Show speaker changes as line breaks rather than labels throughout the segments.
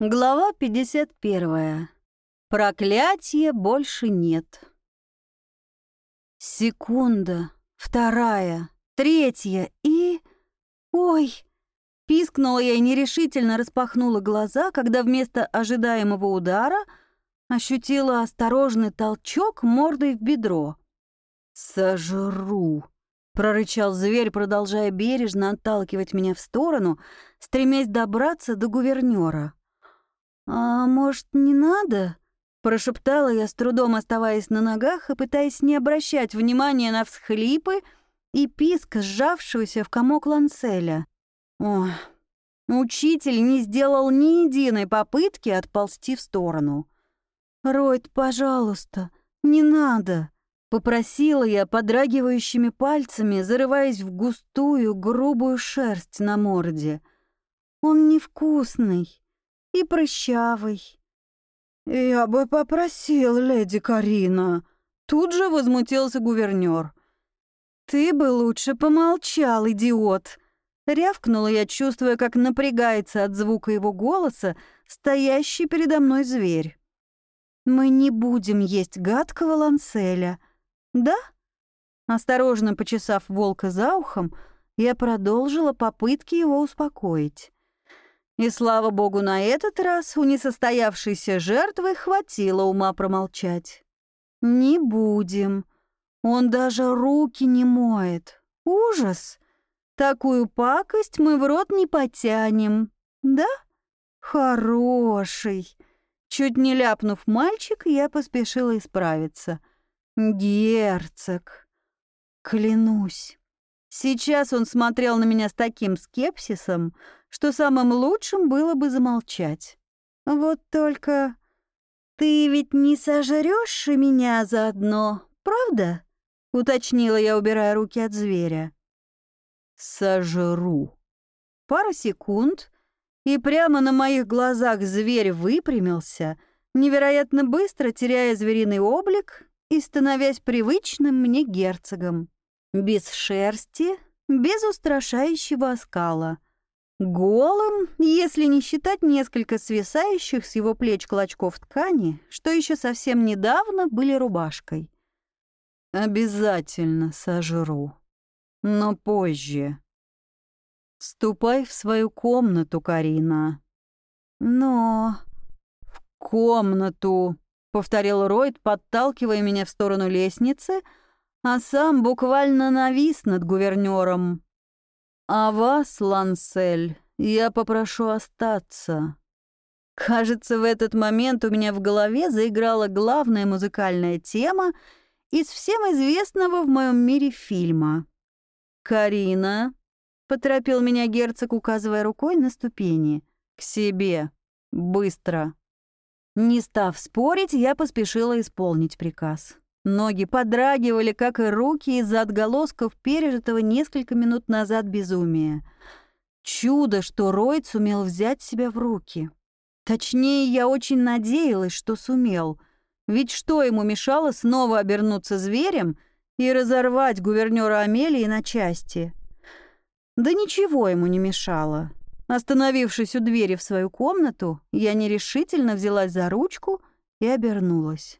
Глава 51. Проклятия больше нет. Секунда, вторая, третья и... Ой! Пискнула я и нерешительно распахнула глаза, когда вместо ожидаемого удара ощутила осторожный толчок мордой в бедро. «Сожру!» — прорычал зверь, продолжая бережно отталкивать меня в сторону, стремясь добраться до гувернера. «А может, не надо?» — прошептала я, с трудом оставаясь на ногах и пытаясь не обращать внимания на всхлипы и писк сжавшегося в комок ланцеля. О, учитель не сделал ни единой попытки отползти в сторону. «Ройд, пожалуйста, не надо!» — попросила я подрагивающими пальцами, зарываясь в густую, грубую шерсть на морде. «Он невкусный!» И прыщавый. «Я бы попросил, леди Карина», — тут же возмутился гувернер. «Ты бы лучше помолчал, идиот!» Рявкнула я, чувствуя, как напрягается от звука его голоса стоящий передо мной зверь. «Мы не будем есть гадкого ланселя, да?» Осторожно почесав волка за ухом, я продолжила попытки его успокоить. И слава богу, на этот раз у несостоявшейся жертвы хватило ума промолчать. «Не будем. Он даже руки не моет. Ужас! Такую пакость мы в рот не потянем. Да? Хороший!» Чуть не ляпнув мальчик, я поспешила исправиться. «Герцог! Клянусь!» Сейчас он смотрел на меня с таким скепсисом, что самым лучшим было бы замолчать. Вот только ты ведь не сожрёшь меня заодно, правда? уточнила я, убирая руки от зверя. Сожру. Пара секунд, и прямо на моих глазах зверь выпрямился, невероятно быстро теряя звериный облик и становясь привычным мне герцогом. Без шерсти, без устрашающего оскала. Голым, если не считать несколько свисающих с его плеч клочков ткани, что еще совсем недавно были рубашкой. «Обязательно сожру. Но позже. Ступай в свою комнату, Карина». «Но...» «В комнату», — повторил Ройд, подталкивая меня в сторону лестницы, а сам буквально навис над гувернером. А вас, Лансель, я попрошу остаться. Кажется, в этот момент у меня в голове заиграла главная музыкальная тема из всем известного в моем мире фильма. «Карина», — поторопил меня герцог, указывая рукой на ступени, — «к себе, быстро». Не став спорить, я поспешила исполнить приказ. Ноги подрагивали, как и руки из-за отголосков пережитого несколько минут назад безумия. Чудо, что Ройд сумел взять себя в руки. Точнее, я очень надеялась, что сумел. Ведь что ему мешало снова обернуться зверем и разорвать гувернера Амелии на части? Да ничего ему не мешало. Остановившись у двери в свою комнату, я нерешительно взялась за ручку и обернулась.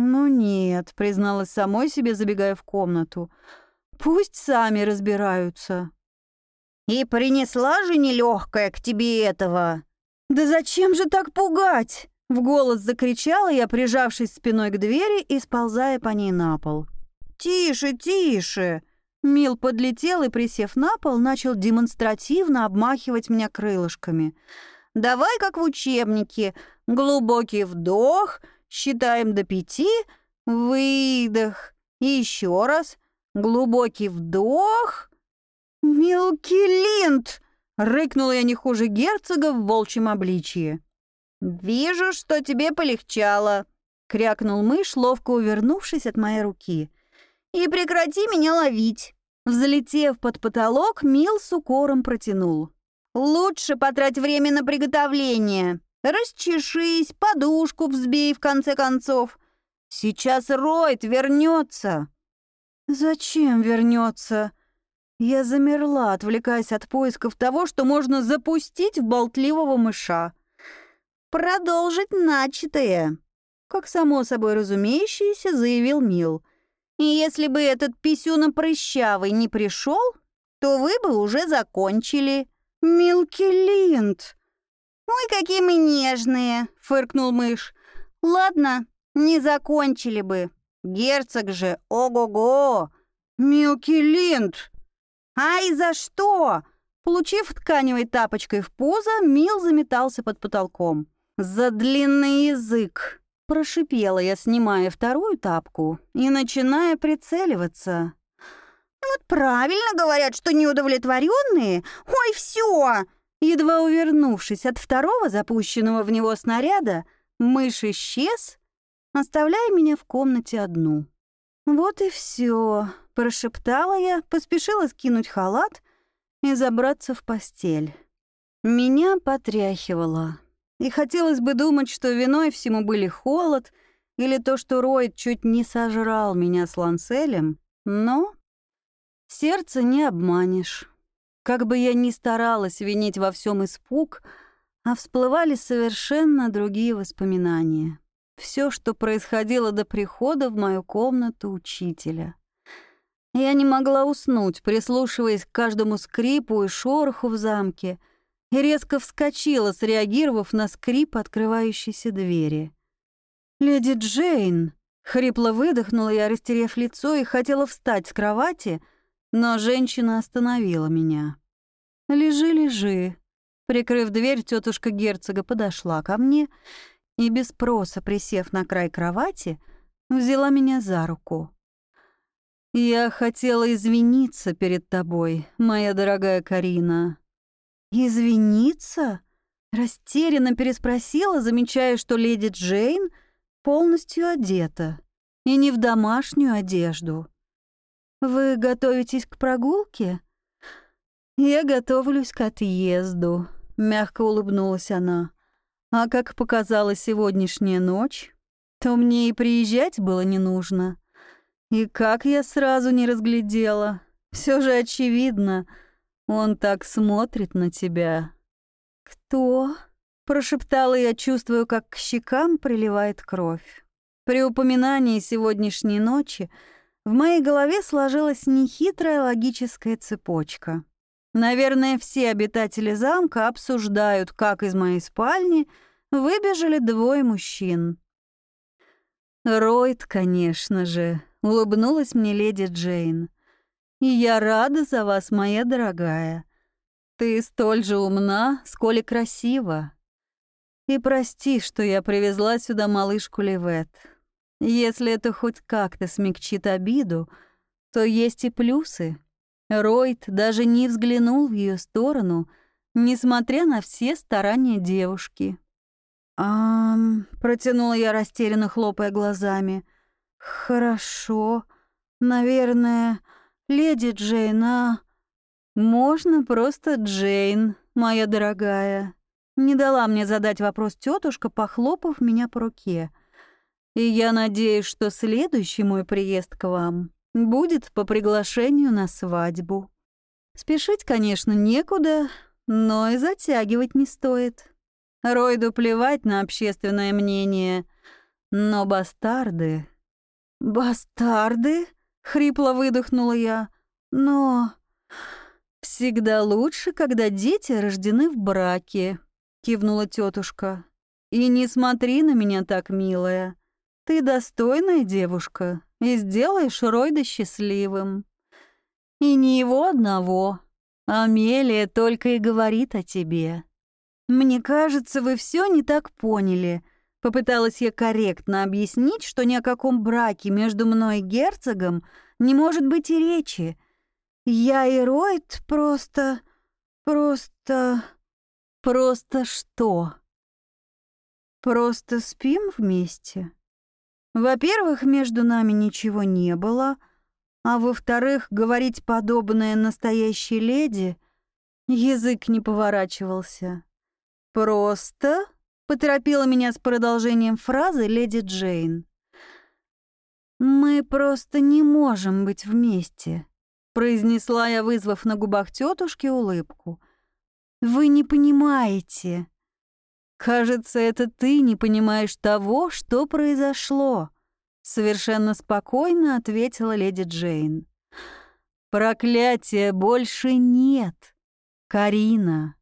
«Ну нет», — призналась самой себе, забегая в комнату. «Пусть сами разбираются».
«И принесла же нелегкая к тебе этого!»
«Да зачем же так пугать?» — в голос закричала я, прижавшись спиной к двери и сползая по ней на пол.
«Тише, тише!»
Мил подлетел и, присев на пол, начал демонстративно обмахивать меня крылышками.
«Давай, как в учебнике, глубокий вдох, Считаем до пяти. Выдох. И еще раз. Глубокий вдох.
«Мелкий линд!» — рыкнула я не хуже герцога в волчьем обличье.
«Вижу, что тебе полегчало», — крякнул мышь, ловко увернувшись от моей руки. «И прекрати меня ловить».
Взлетев под потолок, Мил с укором протянул.
«Лучше потрать время на приготовление. Расчешись, подушку взбей, в конце концов. Сейчас Ройд вернется.
Зачем вернется? Я замерла, отвлекаясь от поисков того, что можно запустить в болтливого мыша.
продолжить начатое», как само собой разумеющееся заявил Мил. «И если бы этот писюна прыщавый не пришел, то вы бы уже закончили».
«Милки Линд!»
«Ой, какие мы нежные!» — фыркнул мышь. «Ладно, не закончили бы. Герцог же, ого-го!»
«Милки Линд!»
«Ай, за что?» Получив тканевой тапочкой в пузо, Мил заметался под потолком. «За длинный язык!» Прошипела я, снимая вторую тапку и начиная прицеливаться. «Вот правильно говорят, что неудовлетворенные. Ой, все!» Едва увернувшись от второго запущенного в него снаряда, мышь исчез, оставляя меня в комнате одну. «Вот и все», — прошептала я, поспешила скинуть халат и забраться в постель. Меня потряхивало. И хотелось бы думать, что виной всему были холод или то, что Ройд чуть не сожрал меня с Ланселем, но сердце не обманешь. Как бы я ни старалась винить во всем испуг, а всплывали совершенно другие воспоминания. Все, что происходило до прихода в мою комнату учителя. Я не могла уснуть, прислушиваясь к каждому скрипу и шороху в замке, и резко вскочила, среагировав на скрип открывающейся двери. «Леди Джейн!» — хрипло выдохнула я, растеряв лицо, и хотела встать с кровати, но женщина остановила меня. «Лежи, лежи». Прикрыв дверь, тетушка герцога подошла ко мне и, без спроса присев на край кровати, взяла меня за руку. «Я хотела извиниться перед тобой, моя дорогая Карина». «Извиниться?» Растерянно переспросила, замечая, что леди Джейн полностью одета и не в домашнюю одежду. «Вы готовитесь к прогулке?» «Я готовлюсь к отъезду», — мягко улыбнулась она. «А как показала сегодняшняя ночь, то мне и приезжать было не нужно. И как я сразу не разглядела. Все же очевидно, он так смотрит на тебя». «Кто?» — прошептала я, чувствую, как к щекам приливает кровь. При упоминании сегодняшней ночи в моей голове сложилась нехитрая логическая цепочка. Наверное, все обитатели замка обсуждают, как из моей спальни выбежали двое мужчин. Ройд, конечно же, улыбнулась мне леди Джейн. И я рада за вас, моя дорогая. Ты столь же умна, сколь и красива. И прости, что я привезла сюда малышку Левет. Если это хоть как-то смягчит обиду, то есть и плюсы. Ройд даже не взглянул в ее сторону, несмотря на все старания девушки. «Ам...» — протянула я растерянно, хлопая глазами. «Хорошо. Наверное, леди Джейна. «Можно просто Джейн, моя дорогая». Не дала мне задать вопрос тетушка, похлопав меня по руке. «И я надеюсь, что следующий мой приезд к вам Будет по приглашению на свадьбу. Спешить, конечно, некуда, но и затягивать не стоит. Ройду плевать на общественное мнение, но бастарды... «Бастарды?» — хрипло выдохнула я. «Но...» «Всегда лучше, когда дети рождены в браке», — кивнула тетушка. «И не смотри на меня так, милая. Ты достойная девушка, и сделаешь Ройда счастливым. И не его одного. Амелия только и говорит о тебе. Мне кажется, вы все не так поняли. Попыталась я корректно объяснить, что ни о каком браке между мной и герцогом не может быть и речи. Я и Ройд просто... просто... Просто что? Просто спим вместе? Во-первых, между нами ничего не было, а во-вторых, говорить подобное настоящей леди язык не поворачивался. «Просто...» — поторопила меня с продолжением фразы леди Джейн. «Мы просто не можем быть вместе», — произнесла я, вызвав на губах тетушки улыбку. «Вы не понимаете.
«Кажется, это ты не понимаешь того, что произошло», — совершенно спокойно ответила леди Джейн. «Проклятия больше нет, Карина».